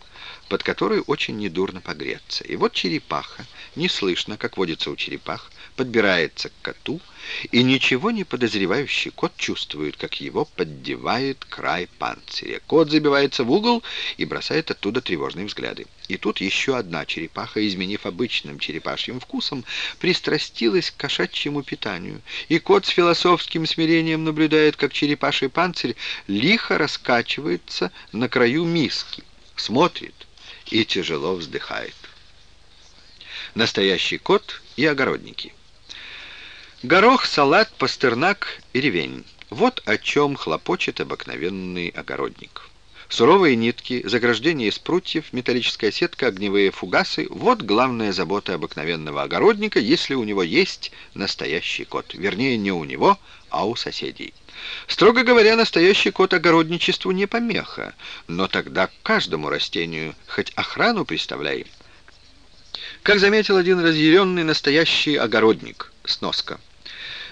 под которой очень недурно погреться. И вот черепаха, не слышно, как водится у черепах, подбирается к коту, и ничего не подозревающий кот чувствует, как его поддевает край панциря. Кот забивается в угол и бросает оттуда тревожные взгляды. И тут еще одна черепаха, изменив обычным черепашьим вкусом, пристрастилась к кошачьему питанию. И кот с философским смирением наблюдает, как черепаший панцирь лихо раскачивается на краю миски. Смотрит и тяжело вздыхает. Настоящий кот и огородники. Горох, салат, пастернак и ревень. Вот о чем хлопочет обыкновенный огородник. Суровые нитки, заграждение из прутьев, металлическая сетка, огневые фугасы — вот главная забота обыкновенного огородника, если у него есть настоящий кот. Вернее, не у него, а у соседей. Строго говоря, настоящий кот огородничеству не помеха, но тогда к каждому растению хоть охрану представляй. Как заметил один разъяренный настоящий огородник, сноска.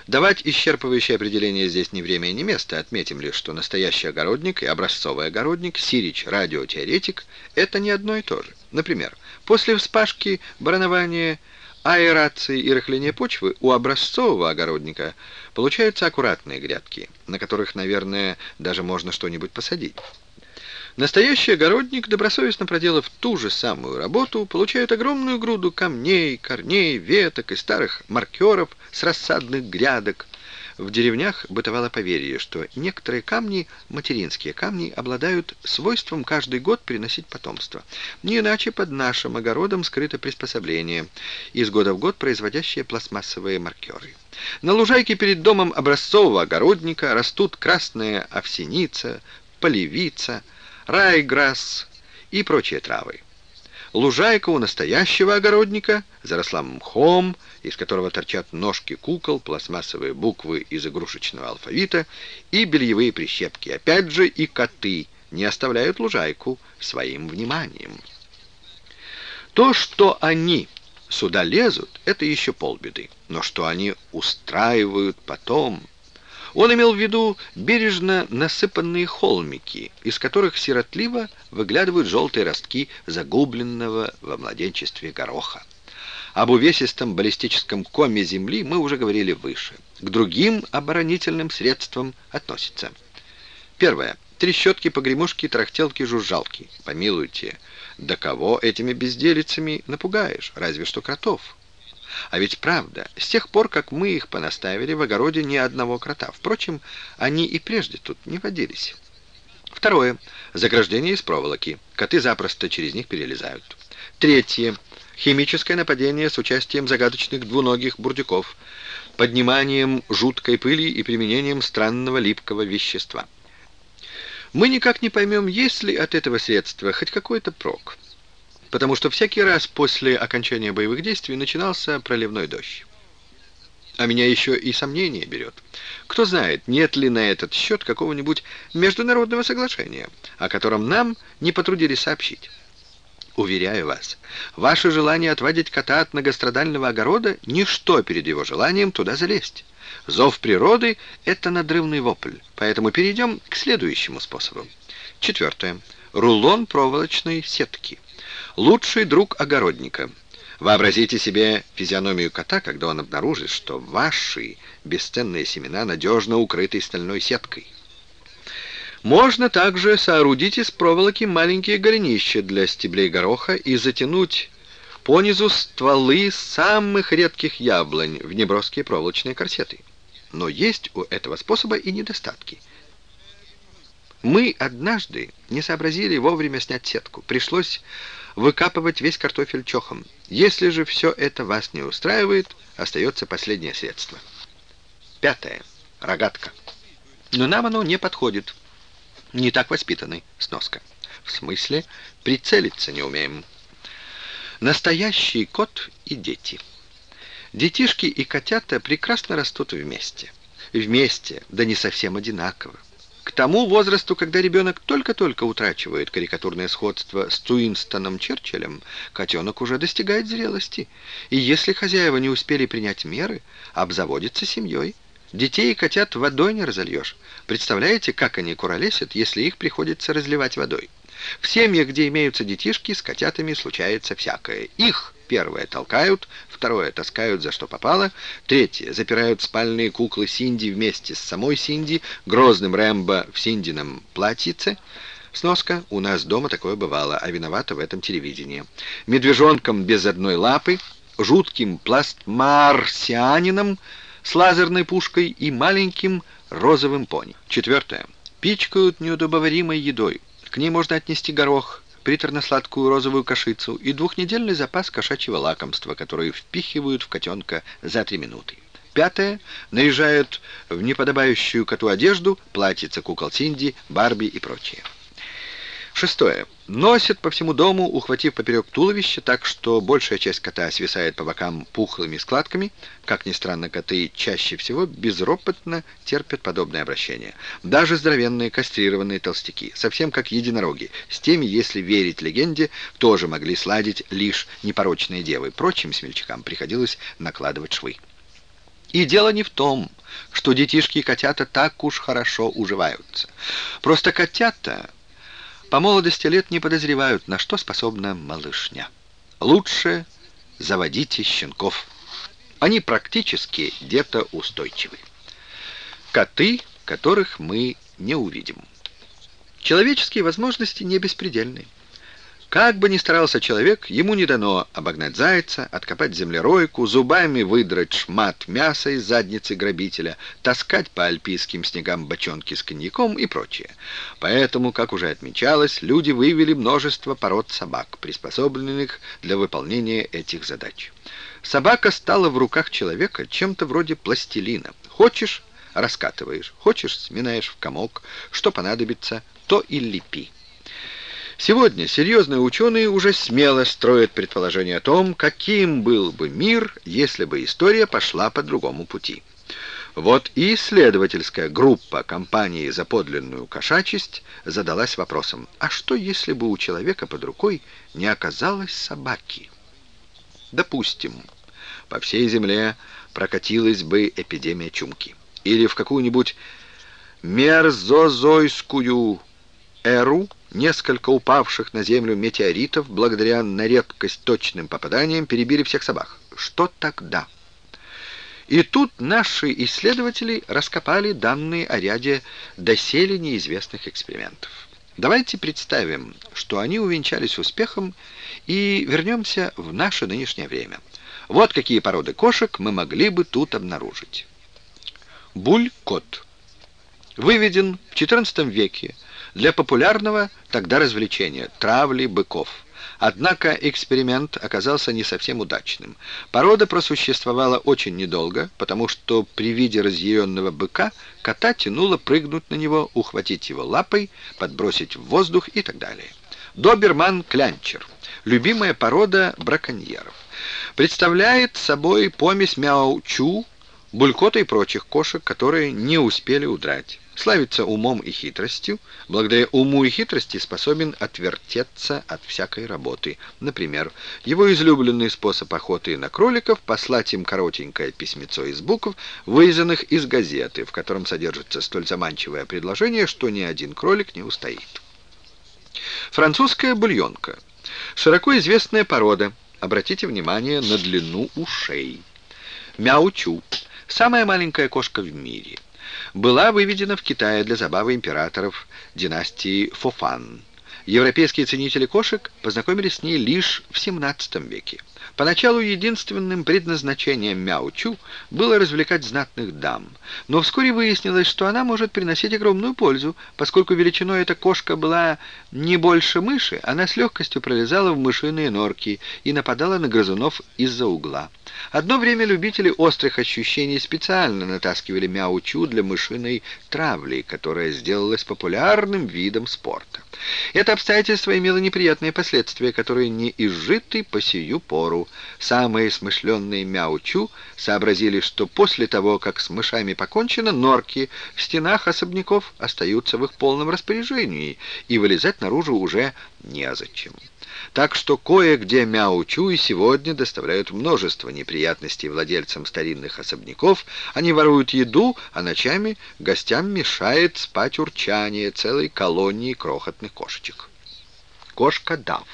Давать исчерпывающее определение здесь не время и не место. Отметим лишь, что настоящий огородник и образцовый огородник, сирич, радиотеоретик – это не одно и то же. Например, после вспашки, баранования, аэрации и рыхления почвы у образцового огородника получаются аккуратные грядки, на которых, наверное, даже можно что-нибудь посадить. Настоящий огородник, добросовестно проделав ту же самую работу, получает огромную груду камней, корней, веток и старых маркеров с рассадных грядок. В деревнях бытовало поверье, что некоторые камни, материнские камни, обладают свойством каждый год приносить потомство. Не иначе под нашим огородом скрыто приспособление, из года в год производящее пластмассовые маркеры. На лужайке перед домом образцового огородника растут красная овсеница, полевица, райграсс и прочие травы. Лужайка у настоящего огородника заросла мхом, из которого торчат ножки кукол, пластмассовые буквы из игрушечного алфавита и бельевые прищепки. Опять же и коты не оставляют лужайку своим вниманием. То, что они сюда лезут, это еще полбеды. Но что они устраивают потом... Он имел в виду бережно насыпанные холмики, из которых сиротливо выглядывают желтые ростки загубленного во младенчестве гороха. Об увесистом баллистическом коме земли мы уже говорили выше. К другим оборонительным средствам относятся. Первое. Трещотки, погремушки, трахтелки, жужжалки. Помилуйте, до кого этими безделицами напугаешь? Разве что кротов. А ведь правда, с тех пор, как мы их понаставили, в огороде ни одного крота. Впрочем, они и прежде тут не водились. Второе. Заграждение из проволоки. Коты запросто через них перелезают. Третье. Химическое нападение с участием загадочных двуногих бурдюков, подниманием жуткой пыли и применением странного липкого вещества. Мы никак не поймем, есть ли от этого средства хоть какой-то прок потому что всякий раз после окончания боевых действий начинался проливной дождь. А меня еще и сомнение берет. Кто знает, нет ли на этот счет какого-нибудь международного соглашения, о котором нам не потрудились сообщить. Уверяю вас, ваше желание отводить кота от многострадального огорода — ничто перед его желанием туда залезть. Зов природы — это надрывный вопль, поэтому перейдем к следующему способу. Четвертое. Рулон проволочной сетки. Лучший друг огородника. Вообразите себе физиономию кота, когда он обнаружит, что ваши бесценные семена надежно укрыты стальной сеткой. Можно также соорудить из проволоки маленькие голенища для стеблей гороха и затянуть понизу стволы самых редких яблонь в неброские проволочные корсеты. Но есть у этого способа и недостатки. Мы однажды не сообразили вовремя снять сетку. Пришлось выкапывать весь картофель чохом. Если же все это вас не устраивает, остается последнее средство. Пятое. Рогатка. Но нам оно не подходит. Не так воспитаны. Сноска. В смысле, прицелиться не умеем. Настоящий кот и дети. Детишки и котята прекрасно растут вместе. Вместе, да не совсем одинаково. Тому возрасту, когда ребенок только-только утрачивает карикатурное сходство с Туинстоном Черчиллем, котенок уже достигает зрелости. И если хозяева не успели принять меры, обзаводится семьей. Детей и котят водой не разольешь. Представляете, как они куролесят, если их приходится разливать водой? В семьях, где имеются детишки, с котятами случается всякое. Их первое толкают, второе таскают за что попало, третье запирают спальные куклы Синди вместе с самой Синди, грозным Рэмбо в Синдином платьице. Сноска. У нас дома такое бывало, а виновата в этом телевидение. Медвежонком без одной лапы, жутким пластмарсианином с лазерной пушкой и маленьким розовым пони. Четвертое. Пичкают неудобоваримой едой. К ней можно отнести горох, приторно-сладкую розовую кашицу и двухнедельный запас кошачьего лакомства, которые впихивают в котенка за три минуты. Пятое. Наряжают в неподобающую коту одежду платьица кукол Синди, Барби и прочее. Шестое. Носят по всему дому, ухватив поперек туловища, так что большая часть кота свисает по бокам пухлыми складками. Как ни странно, коты чаще всего безропотно терпят подобное обращение. Даже здоровенные кастрированные толстяки, совсем как единороги. С теми, если верить легенде, тоже могли сладить лишь непорочные девы. Прочим смельчакам приходилось накладывать швы. И дело не в том, что детишки и котята так уж хорошо уживаются. Просто котята по молодости лет не подозревают, на что способна малышня. Лучше заводите щенков. Они практически детоустойчивы. Коты, которых мы не увидим. Человеческие возможности не беспредельны. Как бы ни старался человек, ему не дано обогнать зайца, откопать землеройку, зубами выдрать шмат мяса из задницы грабителя, таскать по альпийским снегам бочонки с коньяком и прочее. Поэтому, как уже отмечалось, люди вывели множество пород собак, приспособленных для выполнения этих задач. Собака стала в руках человека чем-то вроде пластилина. Хочешь — раскатываешь, хочешь — сминаешь в комок, что понадобится, то и лепи. Сегодня серьезные ученые уже смело строят предположение о том, каким был бы мир, если бы история пошла по другому пути. Вот и исследовательская группа компании «За подлинную кошачесть» задалась вопросом, а что если бы у человека под рукой не оказалось собаки? Допустим, по всей земле прокатилась бы эпидемия чумки. Или в какую-нибудь мерзозойскую эру несколько упавших на землю метеоритов благодаря на редкость точным попаданиям перебили всех собак. Что тогда? И тут наши исследователи раскопали данные о ряде доселе неизвестных экспериментов. Давайте представим, что они увенчались успехом и вернемся в наше нынешнее время. Вот какие породы кошек мы могли бы тут обнаружить. Буль-кот. Выведен в XIV веке для популярного тогда развлечения – травли быков. Однако эксперимент оказался не совсем удачным. Порода просуществовала очень недолго, потому что при виде разъяренного быка кота тянуло прыгнуть на него, ухватить его лапой, подбросить в воздух и так далее. Доберман-клянчер – любимая порода браконьеров. Представляет собой помесь мяу-чу, булькота и прочих кошек, которые не успели удрать. Славится умом и хитростью, благодаря уму и хитрости способен отвертеться от всякой работы. Например, его излюбленный способ охоты на кроликов – послать им коротенькое письмецо из букв, вырезанных из газеты, в котором содержится столь заманчивое предложение, что ни один кролик не устоит. Французская бульонка – широко известная порода. Обратите внимание на длину ушей. Мяучу – самая маленькая кошка в мире – была выведена в Китае для забавы императоров династии Фофан. Европейские ценители кошек познакомились с ней лишь в XVII веке. Поначалу единственным предназначением Мяучу было развлекать знатных дам, но вскоре выяснилось, что она может приносить огромную пользу, поскольку величиной эта кошка была не больше мыши, она с легкостью пролезала в мышиные норки и нападала на грызунов из-за угла. Одно время любители острых ощущений специально натаскивали Мяучу для мышиной травли, которая сделалась популярным видом спорта. Это обстоятельство имело неприятные последствия, которые не изжиты по сию пору. Самые смышленные мяучу сообразили, что после того, как с мышами покончено, норки в стенах особняков остаются в их полном распоряжении, и вылезать наружу уже незачем. Так что кое-где мяучу и сегодня доставляют множество неприятностей владельцам старинных особняков. Они воруют еду, а ночами гостям мешает спать урчание целой колонии крохотных кошечек. Кошка Дав.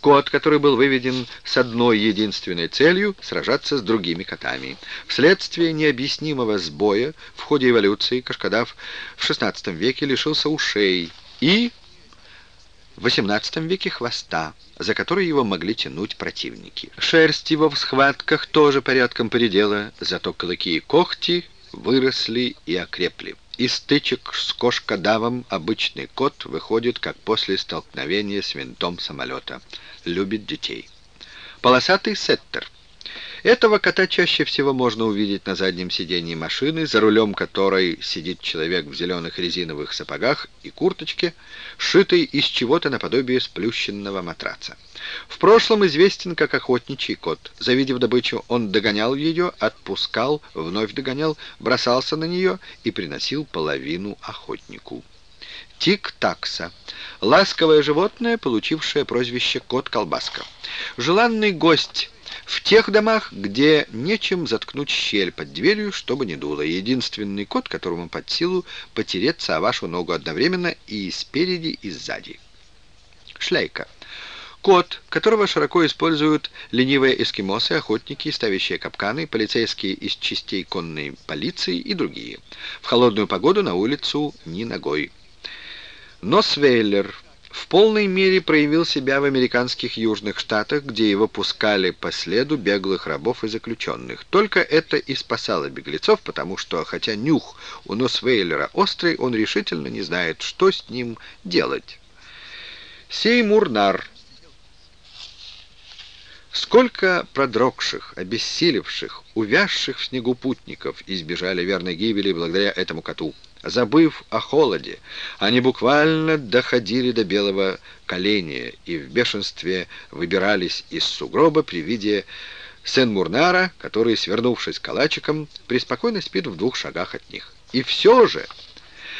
Кот, который был выведен с одной единственной целью — сражаться с другими котами. Вследствие необъяснимого сбоя в ходе эволюции кошкодав в XVI веке лишился ушей и в XVIII веке хвоста, за который его могли тянуть противники. Шерсть его в схватках тоже порядком поредела, зато клыки и когти выросли и окрепли. Из стычек с кошкодавом обычный кот выходит, как после столкновения с винтом самолета. Любит детей. Полосатый сеттер – этого кота чаще всего можно увидеть на заднем сидении машины, за рулем которой сидит человек в зеленых резиновых сапогах и курточке, сшитой из чего-то наподобие сплющенного матраца. В прошлом известен как охотничий кот. Завидев добычу, он догонял ее, отпускал, вновь догонял, бросался на нее и приносил половину охотнику. Тик-такса. Ласковое животное, получившее прозвище кот-колбаска. Желанный гость в тех домах, где нечем заткнуть щель под дверью, чтобы не дуло. Единственный кот, которому под силу потереться о вашу ногу одновременно и спереди, и сзади. Шляйка. Кот, которого широко используют ленивые эскимосы, охотники, ставящие капканы, полицейские из частей конной полиции и другие. В холодную погоду на улицу ни ногой. Носвейлер в полной мере проявил себя в американских южных штатах, где его пускали по следу беглых рабов и заключенных. Только это и спасало беглецов, потому что, хотя нюх у Носвейлера острый, он решительно не знает, что с ним делать. Сеймур Нар Сколько продрогших, обессилевших, увязших в снегу путников избежали верной гибели благодаря этому коту. Забыв о холоде, они буквально доходили до белого коленя и в бешенстве выбирались из сугроба при виде Сен-Мурнара, который, свернувшись калачиком, преспокойно спит в двух шагах от них. И все же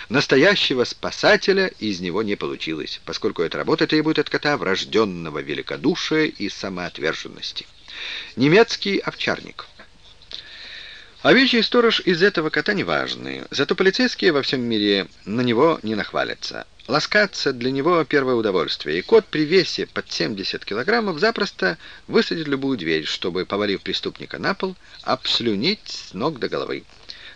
настоящего спасателя из него не получилось, поскольку эта работа требует от кота врожденного великодушия и самоотверженности. Немецкий овчарник – Овечий сторож из этого кота неважный, зато полицейские во всем мире на него не нахвалятся. Ласкаться для него первое удовольствие, и кот при весе под 70 килограммов запросто высадит любую дверь, чтобы, повалив преступника на пол, обслюнить с ног до головы.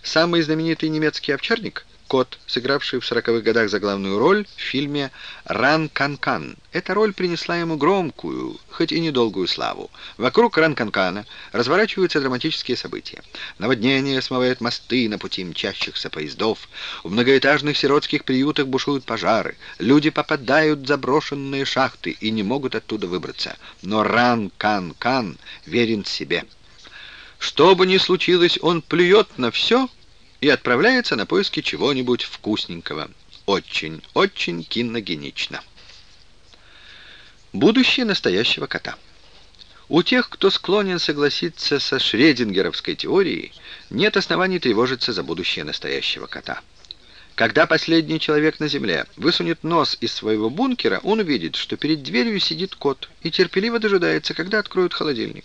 Самый знаменитый немецкий овчарник — Кот, сыгравший в сороковых годах за главную роль в фильме «Ран Канкан». Эта роль принесла ему громкую, хоть и недолгую славу. Вокруг Ран Канкана разворачиваются драматические события. Наводнение смывает мосты на пути мчащихся поездов. В многоэтажных сиротских приютах бушуют пожары. Люди попадают в заброшенные шахты и не могут оттуда выбраться. Но Ран Канкан верен себе. Что бы ни случилось, он плюет на все — и отправляется на поиски чего-нибудь вкусненького. Очень, очень киногенично. Будущее настоящего кота. У тех, кто склонен согласиться со шредингеровской теорией, нет оснований тревожиться за будущее настоящего кота. Когда последний человек на земле высунет нос из своего бункера, он увидит, что перед дверью сидит кот и терпеливо дожидается, когда откроют холодильник.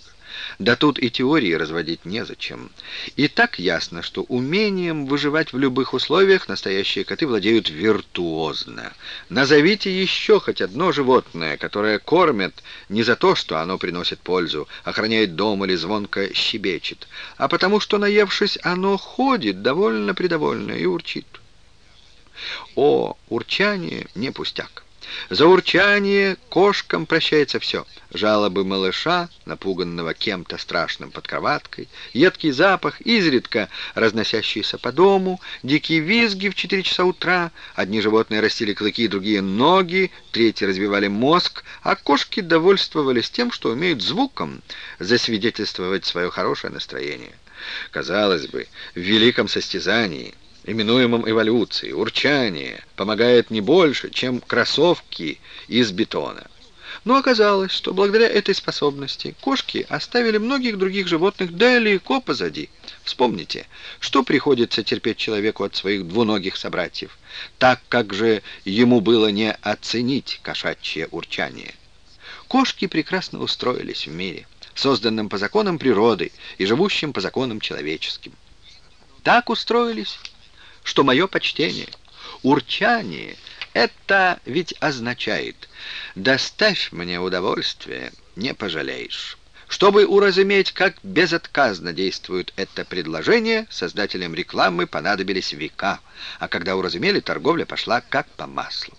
Да тут и теории разводить незачем. И так ясно, что умением выживать в любых условиях настоящие коты владеют виртуозно. Назовите еще хоть одно животное, которое кормят не за то, что оно приносит пользу, охраняет дом или звонко щебечет, а потому что, наевшись, оно ходит довольно-предовольно и урчит. О, урчание не пустяк. За урчание кошкам прощается все. Жалобы малыша, напуганного кем-то страшным под кроваткой, едкий запах, изредка разносящийся по дому, дикие визги в четыре часа утра. Одни животные растили клыки, другие — ноги, третьи развивали мозг, а кошки довольствовались тем, что умеют звуком засвидетельствовать свое хорошее настроение. Казалось бы, в великом состязании — именуемом эволюцией, урчание помогает не больше, чем кроссовки из бетона. Но оказалось, что благодаря этой способности кошки оставили многих других животных далеко позади. Вспомните, что приходится терпеть человеку от своих двуногих собратьев, так как же ему было не оценить кошачье урчание. Кошки прекрасно устроились в мире, созданном по законам природы и живущем по законам человеческим. Так устроились, что мое почтение. Урчание — это ведь означает «доставь мне удовольствие, не пожалеешь». Чтобы уразуметь, как безотказно действует это предложение, создателям рекламы понадобились века, а когда уразумели, торговля пошла как по маслу.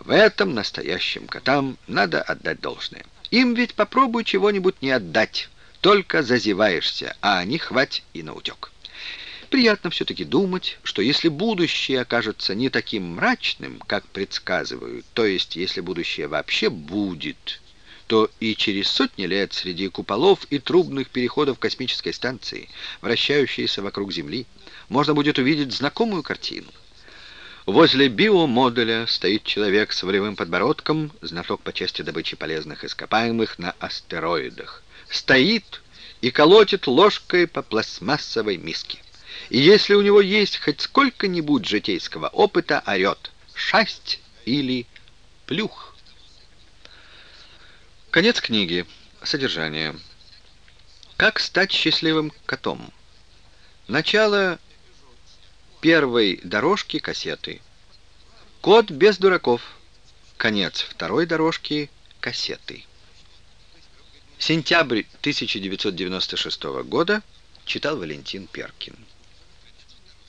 В этом настоящим котам надо отдать должное. Им ведь попробуй чего-нибудь не отдать, только зазеваешься, а они хвать и наутек. Приятно все-таки думать, что если будущее окажется не таким мрачным, как предсказывают, то есть если будущее вообще будет, то и через сотни лет среди куполов и трубных переходов космической станции, вращающейся вокруг Земли, можно будет увидеть знакомую картину. Возле биомодуля стоит человек с волевым подбородком, знаток по части добычи полезных ископаемых на астероидах. Стоит и колотит ложкой по пластмассовой миске. И если у него есть хоть сколько-нибудь житейского опыта, орет «шасть» или «плюх». Конец книги. Содержание. Как стать счастливым котом? Начало первой дорожки кассеты. Кот без дураков. Конец второй дорожки кассеты. Сентябрь 1996 года. Читал Валентин Перкин.